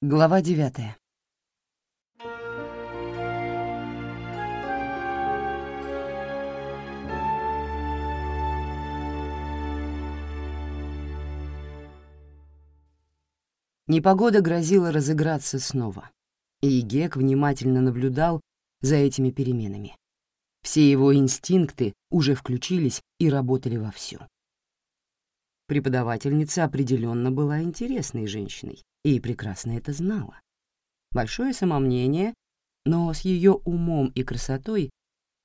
Глава девятая. Непогода грозила разыграться снова, и Гек внимательно наблюдал за этими переменами. Все его инстинкты уже включились и работали вовсю. Преподавательница определенно была интересной женщиной и прекрасно это знала. Большое самомнение, но с ее умом и красотой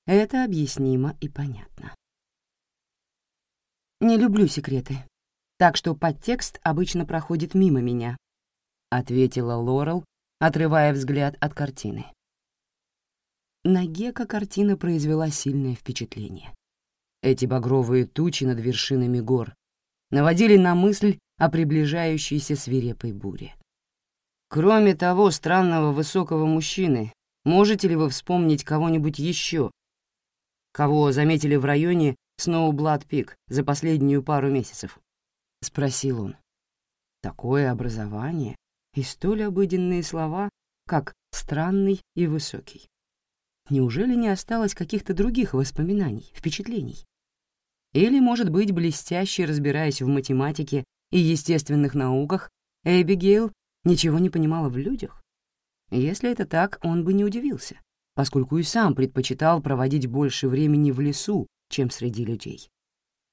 это объяснимо и понятно. «Не люблю секреты, так что подтекст обычно проходит мимо меня», — ответила Лорел, отрывая взгляд от картины. На Гека картина произвела сильное впечатление. Эти багровые тучи над вершинами гор наводили на мысль о приближающейся свирепой буре. Кроме того странного высокого мужчины, можете ли вы вспомнить кого-нибудь еще, кого заметили в районе Сноублад-Пик за последнюю пару месяцев? — спросил он. Такое образование и столь обыденные слова, как «странный» и «высокий». Неужели не осталось каких-то других воспоминаний, впечатлений? Или, может быть, блестяще разбираясь в математике и естественных науках, Эбигейл ничего не понимала в людях? Если это так, он бы не удивился, поскольку и сам предпочитал проводить больше времени в лесу, чем среди людей.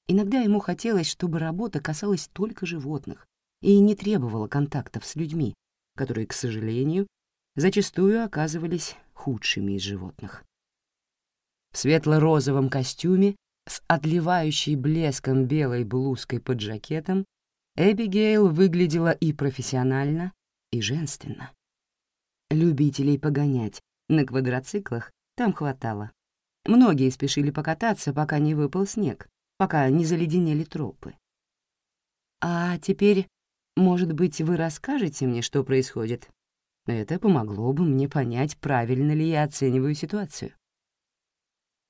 Иногда ему хотелось, чтобы работа касалась только животных и не требовала контактов с людьми, которые, к сожалению, зачастую оказывались худшими из животных. В светло-розовом костюме с отливающей блеском белой блузкой под жакетом Эбигейл выглядела и профессионально, и женственно. Любителей погонять на квадроциклах там хватало. Многие спешили покататься, пока не выпал снег, пока не заледенели тропы. «А теперь, может быть, вы расскажете мне, что происходит?» Это помогло бы мне понять, правильно ли я оцениваю ситуацию.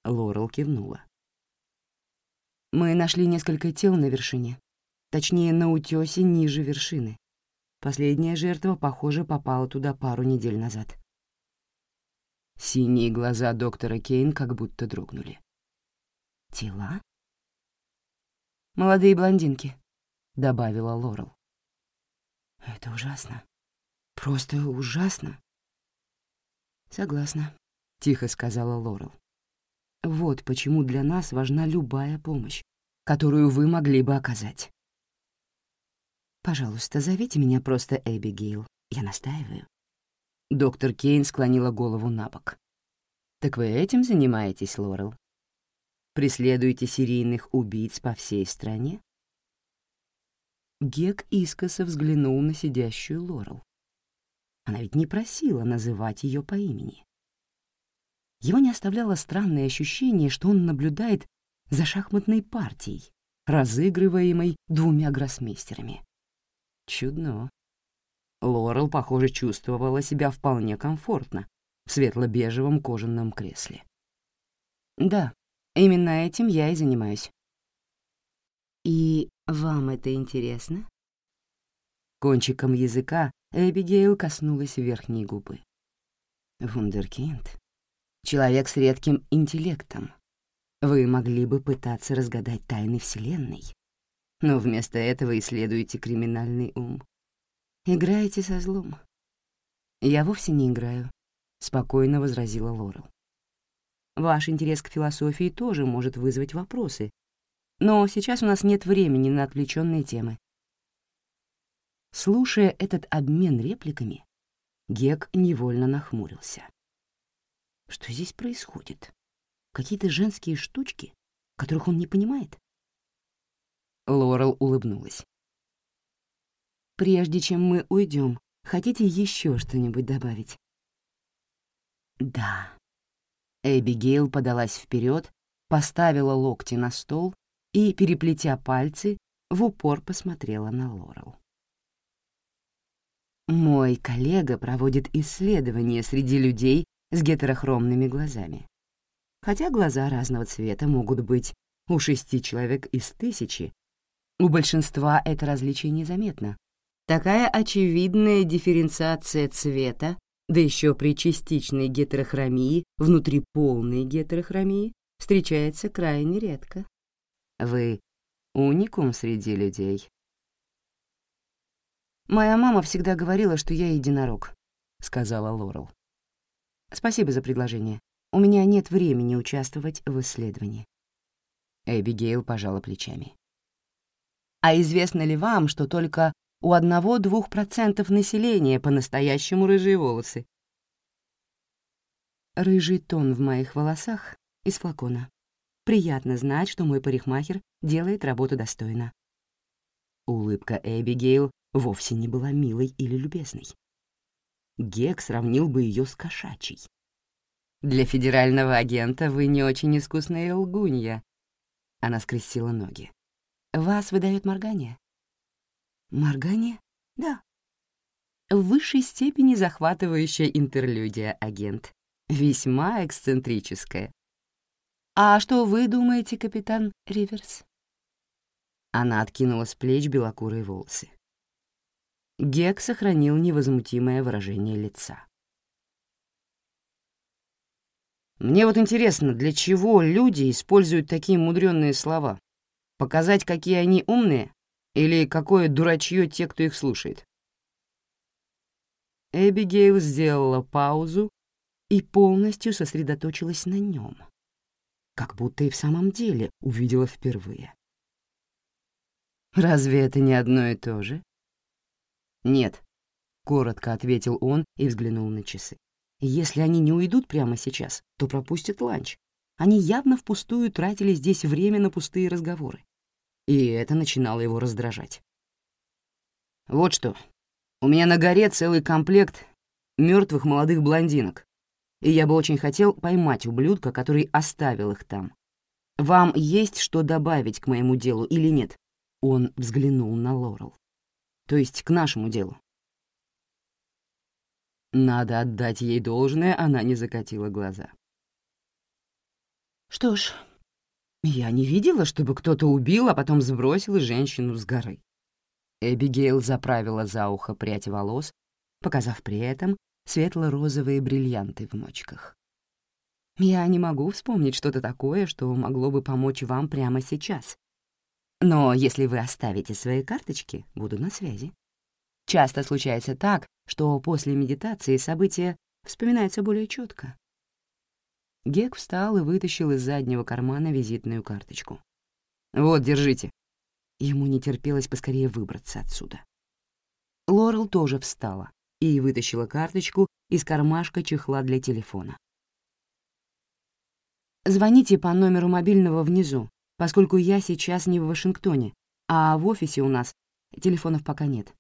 Лорел кивнула. Мы нашли несколько тел на вершине. Точнее, на утёсе ниже вершины. Последняя жертва, похоже, попала туда пару недель назад. Синие глаза доктора Кейн как будто дрогнули. «Тела?» «Молодые блондинки», — добавила Лорел. «Это ужасно», Просто ужасно. Согласна, тихо сказала Лорел. Вот почему для нас важна любая помощь, которую вы могли бы оказать. Пожалуйста, зовите меня просто Эбигейл. Я настаиваю. Доктор Кейн склонила голову на бок. «Так вы этим занимаетесь, Лорел? Преследуете серийных убийц по всей стране?» Гек искоса взглянул на сидящую Лорел. Она ведь не просила называть ее по имени. Его не оставляло странное ощущение, что он наблюдает за шахматной партией, разыгрываемой двумя гроссмейстерами. Чудно. Лорел, похоже, чувствовала себя вполне комфортно в светло-бежевом кожаном кресле. «Да, именно этим я и занимаюсь». «И вам это интересно?» Кончиком языка Эбигейл коснулась верхней губы. «Вундеркинд. Человек с редким интеллектом. Вы могли бы пытаться разгадать тайны Вселенной, но вместо этого исследуете криминальный ум. Играете со злом». «Я вовсе не играю», — спокойно возразила Лорел. «Ваш интерес к философии тоже может вызвать вопросы, но сейчас у нас нет времени на отвлеченные темы. Слушая этот обмен репликами, Гек невольно нахмурился. Что здесь происходит? Какие-то женские штучки, которых он не понимает? Лорел улыбнулась. «Прежде чем мы уйдем, хотите еще что-нибудь добавить?» «Да». Эбигейл подалась вперед, поставила локти на стол и, переплетя пальцы, в упор посмотрела на Лорел. Мой коллега проводит исследования среди людей с гетерохромными глазами. Хотя глаза разного цвета могут быть у шести человек из тысячи, у большинства это различие незаметно, Такая очевидная дифференциация цвета, да еще при частичной гетерохромии, внутри полной гетерохромии, встречается крайне редко. Вы уникум среди людей. «Моя мама всегда говорила, что я единорог», — сказала Лорел. «Спасибо за предложение. У меня нет времени участвовать в исследовании». Эбигейл пожала плечами. «А известно ли вам, что только у одного-двух процентов населения по-настоящему рыжие волосы?» Рыжий тон в моих волосах из флакона. Приятно знать, что мой парикмахер делает работу достойно. Улыбка Эбигейл вовсе не была милой или любезной. Гек сравнил бы ее с кошачьей. «Для федерального агента вы не очень искусная лгунья». Она скрестила ноги. «Вас выдает моргание?» «Моргание? Да». В высшей степени захватывающая интерлюдия, агент. Весьма эксцентрическая. «А что вы думаете, капитан Риверс?» Она откинула с плеч белокурые волосы. Гек сохранил невозмутимое выражение лица. Мне вот интересно, для чего люди используют такие мудрённые слова? Показать, какие они умные? Или какое дурачье те, кто их слушает? Эбигейл сделала паузу и полностью сосредоточилась на нем, как будто и в самом деле увидела впервые. «Разве это не одно и то же?» «Нет», — коротко ответил он и взглянул на часы. «Если они не уйдут прямо сейчас, то пропустят ланч. Они явно впустую тратили здесь время на пустые разговоры. И это начинало его раздражать. «Вот что, у меня на горе целый комплект мертвых молодых блондинок, и я бы очень хотел поймать ублюдка, который оставил их там. Вам есть что добавить к моему делу или нет?» Он взглянул на Лорел то есть к нашему делу. Надо отдать ей должное, она не закатила глаза. Что ж, я не видела, чтобы кто-то убил, а потом сбросил женщину с горы. Эбигейл заправила за ухо прядь волос, показав при этом светло-розовые бриллианты в мочках. Я не могу вспомнить что-то такое, что могло бы помочь вам прямо сейчас, но если вы оставите свои карточки, буду на связи. Часто случается так, что после медитации события вспоминаются более четко. Гек встал и вытащил из заднего кармана визитную карточку. «Вот, держите». Ему не терпелось поскорее выбраться отсюда. Лорел тоже встала и вытащила карточку из кармашка чехла для телефона. «Звоните по номеру мобильного внизу поскольку я сейчас не в Вашингтоне, а в офисе у нас телефонов пока нет.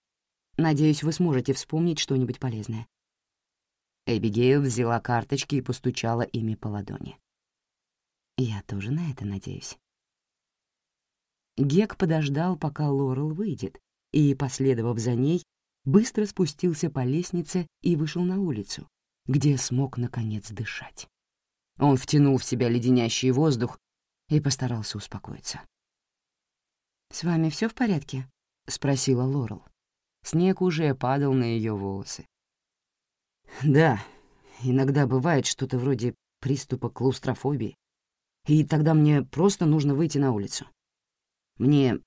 Надеюсь, вы сможете вспомнить что-нибудь полезное». Эбигейл взяла карточки и постучала ими по ладони. «Я тоже на это надеюсь». Гек подождал, пока Лорел выйдет, и, последовав за ней, быстро спустился по лестнице и вышел на улицу, где смог, наконец, дышать. Он втянул в себя леденящий воздух и постарался успокоиться. «С вами все в порядке?» — спросила Лорел. Снег уже падал на ее волосы. «Да, иногда бывает что-то вроде приступа клаустрофобии, и тогда мне просто нужно выйти на улицу. Мне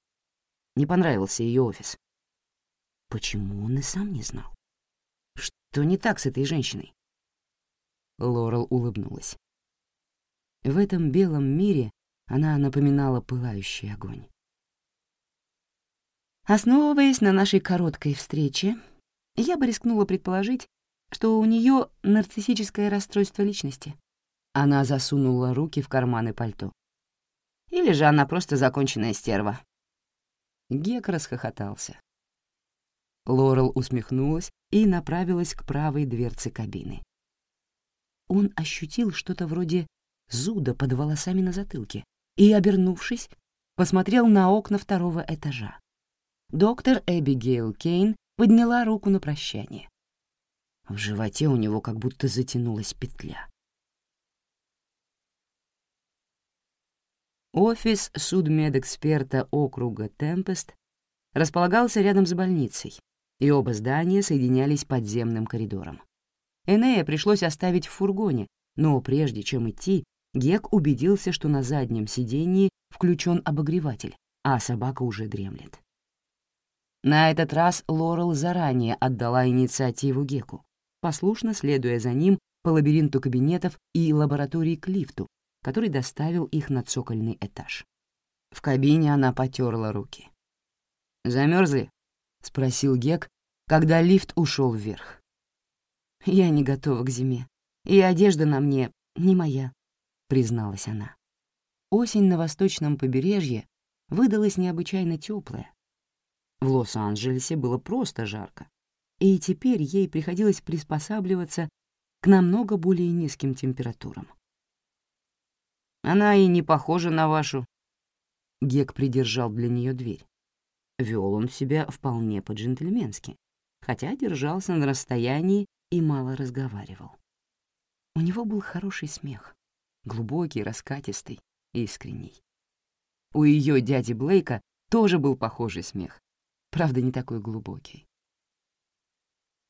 не понравился ее офис. Почему он и сам не знал? Что не так с этой женщиной?» Лорел улыбнулась. В этом белом мире она напоминала пылающий огонь. Основываясь на нашей короткой встрече, я бы рискнула предположить, что у нее нарциссическое расстройство личности. Она засунула руки в карманы пальто. Или же она просто законченная стерва. Гек расхохотался. Лорел усмехнулась и направилась к правой дверце кабины. Он ощутил что-то вроде зуда под волосами на затылке, и, обернувшись, посмотрел на окна второго этажа. Доктор Эбигейл Кейн подняла руку на прощание. В животе у него как будто затянулась петля. Офис судмедэксперта округа Темпест располагался рядом с больницей, и оба здания соединялись подземным коридором. Энея пришлось оставить в фургоне, но прежде чем идти, Гек убедился, что на заднем сидении включен обогреватель, а собака уже дремлет. На этот раз Лорел заранее отдала инициативу Геку, послушно следуя за ним по лабиринту кабинетов и лабораторий к лифту, который доставил их на цокольный этаж. В кабине она потерла руки. Замерзли? спросил Гек, когда лифт ушел вверх. «Я не готова к зиме, и одежда на мне не моя», — призналась она. Осень на восточном побережье выдалась необычайно теплая, в Лос-Анджелесе было просто жарко, и теперь ей приходилось приспосабливаться к намного более низким температурам. «Она и не похожа на вашу». Гек придержал для нее дверь. Вел он себя вполне по-джентльменски, хотя держался на расстоянии и мало разговаривал. У него был хороший смех, глубокий, раскатистый, искренний. У ее дяди Блейка тоже был похожий смех, правда, не такой глубокий.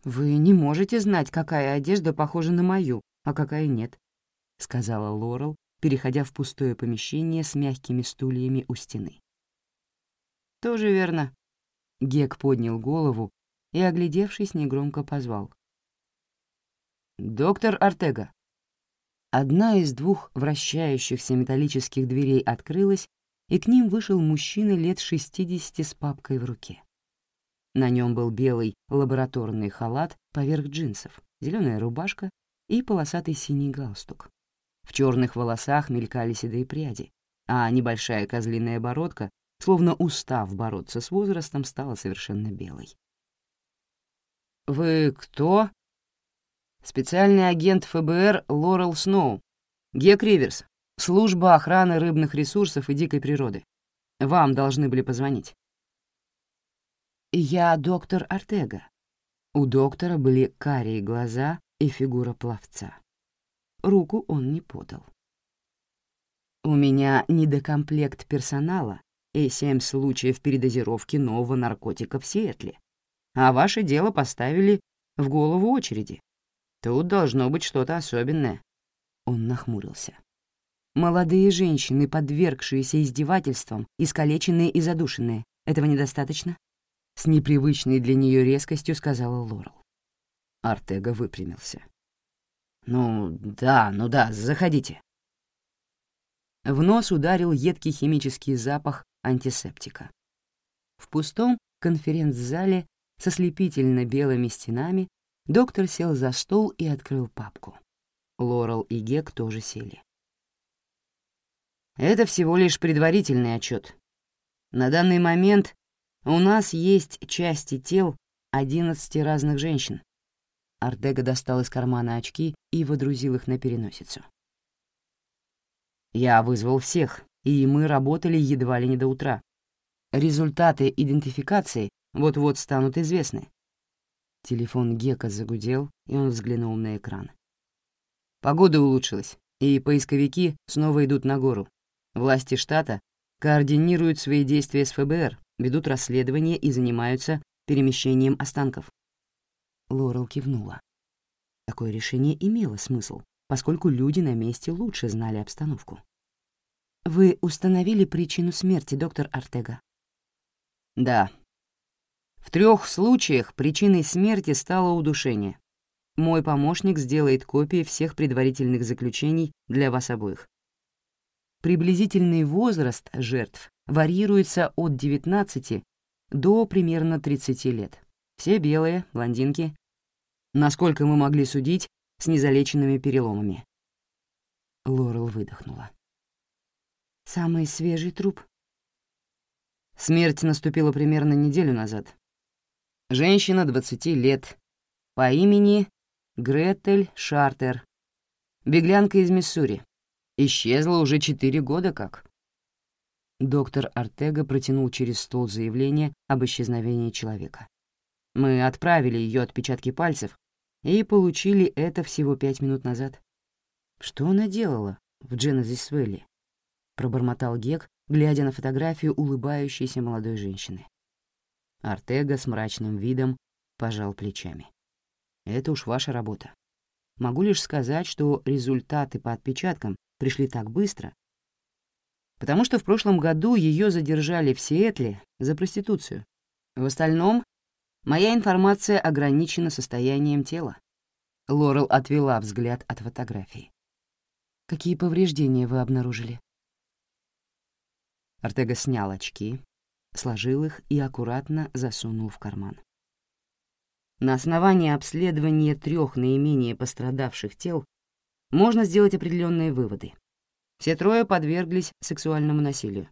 «Вы не можете знать, какая одежда похожа на мою, а какая нет», — сказала Лорел, переходя в пустое помещение с мягкими стульями у стены. «Тоже верно». Гек поднял голову и, оглядевшись, негромко позвал. «Доктор Артега». Одна из двух вращающихся металлических дверей открылась, и к ним вышел мужчина лет шестидесяти с папкой в руке. На нем был белый лабораторный халат поверх джинсов, зеленая рубашка и полосатый синий галстук. В черных волосах мелькали седые пряди, а небольшая козлиная бородка, словно устав бороться с возрастом, стала совершенно белой. «Вы кто?» «Специальный агент ФБР Лорел Сноу. Гек Риверс. Служба охраны рыбных ресурсов и дикой природы. Вам должны были позвонить». «Я доктор Артега». У доктора были карие глаза и фигура пловца. Руку он не подал. «У меня недокомплект персонала и семь случаев передозировки нового наркотика в Сиэтле, а ваше дело поставили в голову очереди. Тут должно быть что-то особенное». Он нахмурился. Молодые женщины, подвергшиеся издевательствам, искалеченные и задушенные. Этого недостаточно? — с непривычной для нее резкостью сказала Лорел. Артега выпрямился. «Ну да, ну да, заходите». В нос ударил едкий химический запах антисептика. В пустом конференц-зале со слепительно белыми стенами доктор сел за стол и открыл папку. Лорел и Гек тоже сели. Это всего лишь предварительный отчет. На данный момент у нас есть части тел одиннадцати разных женщин. Артега достал из кармана очки и водрузил их на переносицу. Я вызвал всех, и мы работали едва ли не до утра. Результаты идентификации вот-вот станут известны. Телефон Гека загудел, и он взглянул на экран. Погода улучшилась, и поисковики снова идут на гору. Власти штата координируют свои действия с ФБР, ведут расследование и занимаются перемещением останков. Лорел кивнула. Такое решение имело смысл, поскольку люди на месте лучше знали обстановку. «Вы установили причину смерти, доктор Артега?» «Да. В трех случаях причиной смерти стало удушение. Мой помощник сделает копии всех предварительных заключений для вас обоих. Приблизительный возраст жертв варьируется от 19 до примерно 30 лет. Все белые, блондинки. Насколько мы могли судить, с незалеченными переломами. Лорел выдохнула. «Самый свежий труп?» Смерть наступила примерно неделю назад. Женщина 20 лет, по имени Гретель Шартер, беглянка из Миссури. Исчезла уже четыре года как. Доктор Артега протянул через стол заявление об исчезновении человека. Мы отправили ее отпечатки пальцев и получили это всего пять минут назад. Что она делала в Дженезис Вэлли? Пробормотал Гек, глядя на фотографию улыбающейся молодой женщины. Артега с мрачным видом пожал плечами. «Это уж ваша работа. Могу лишь сказать, что результаты по отпечаткам пришли так быстро, потому что в прошлом году ее задержали в Сиэтле за проституцию. В остальном, моя информация ограничена состоянием тела. Лорел отвела взгляд от фотографии. «Какие повреждения вы обнаружили?» Артега снял очки, сложил их и аккуратно засунул в карман. На основании обследования трех наименее пострадавших тел можно сделать определенные выводы. Все трое подверглись сексуальному насилию.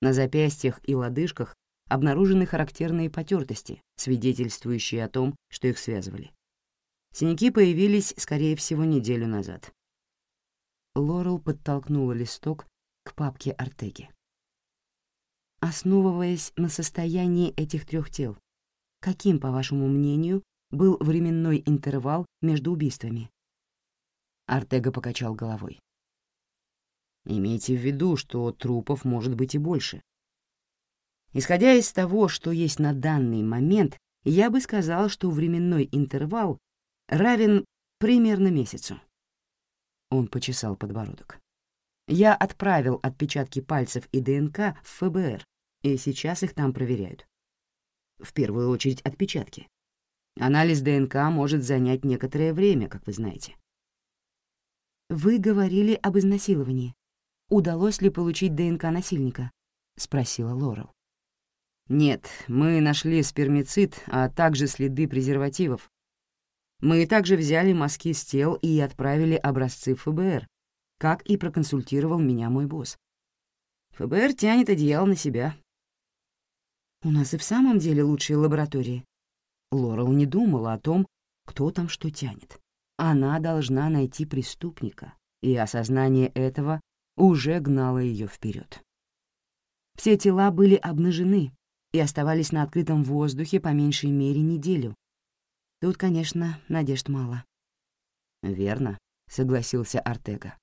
На запястьях и лодыжках обнаружены характерные потертости, свидетельствующие о том, что их связывали. Синяки появились, скорее всего, неделю назад. Лорел подтолкнула листок к папке Артеги. Основываясь на состоянии этих трех тел, каким, по вашему мнению, был временной интервал между убийствами? Артега покачал головой. Имейте в виду, что трупов может быть и больше. Исходя из того, что есть на данный момент, я бы сказал, что временной интервал равен примерно месяцу. Он почесал подбородок. Я отправил отпечатки пальцев и ДНК в ФБР, и сейчас их там проверяют. В первую очередь отпечатки. Анализ ДНК может занять некоторое время, как вы знаете. Вы говорили об изнасиловании. Удалось ли получить ДНК насильника? спросила Лорел. Нет, мы нашли спермицид, а также следы презервативов. Мы также взяли мазки с тел и отправили образцы ФБР, как и проконсультировал меня мой босс. ФБР тянет одеяло на себя, у нас и в самом деле лучшие лаборатории. Лорел не думала о том, кто там что тянет. Она должна найти преступника, и осознание этого уже гнало ее вперед. Все тела были обнажены и оставались на открытом воздухе по меньшей мере неделю. Тут, конечно, надежд мало. «Верно», — согласился Артега.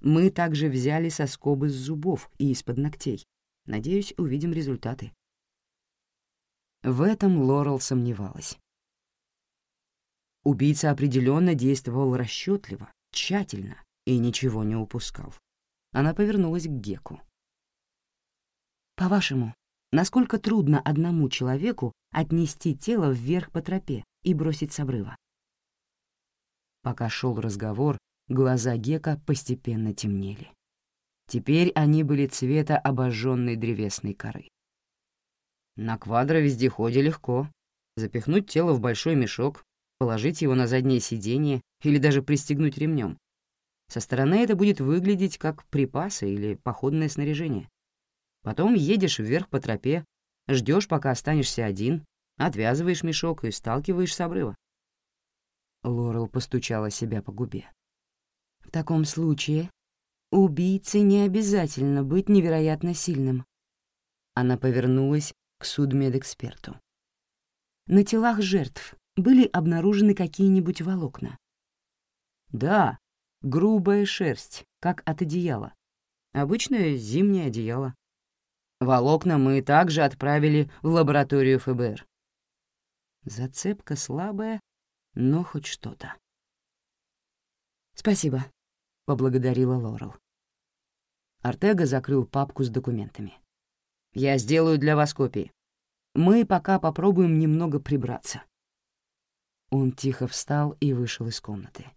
«Мы также взяли соскобы с зубов и из-под ногтей. Надеюсь, увидим результаты». В этом Лорел сомневалась. Убийца определенно действовал расчетливо, тщательно и ничего не упускал. Она повернулась к Геку. «По-вашему, насколько трудно одному человеку отнести тело вверх по тропе и бросить с обрыва?» Пока шел разговор, глаза Гека постепенно темнели. Теперь они были цвета обожженной древесной коры. На квадровездеходе легко. Запихнуть тело в большой мешок, положить его на заднее сиденье или даже пристегнуть ремнем. Со стороны это будет выглядеть как припасы или походное снаряжение. Потом едешь вверх по тропе, ждешь, пока останешься один, отвязываешь мешок и сталкиваешь с обрыва. Лорел постучала себя по губе. В таком случае убийце не обязательно быть невероятно сильным. Она повернулась к судмедэксперту. На телах жертв были обнаружены какие-нибудь волокна. Да, грубая шерсть, как от одеяла. Обычное зимнее одеяло. Волокна мы также отправили в лабораторию ФБР. Зацепка слабая, но хоть что-то. «Спасибо», — поблагодарила Лорел. Артега закрыл папку с документами. Я сделаю для вас копии. Мы пока попробуем немного прибраться». Он тихо встал и вышел из комнаты.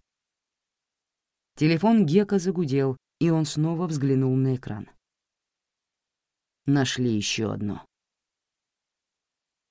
Телефон Гека загудел, и он снова взглянул на экран. Нашли еще одно.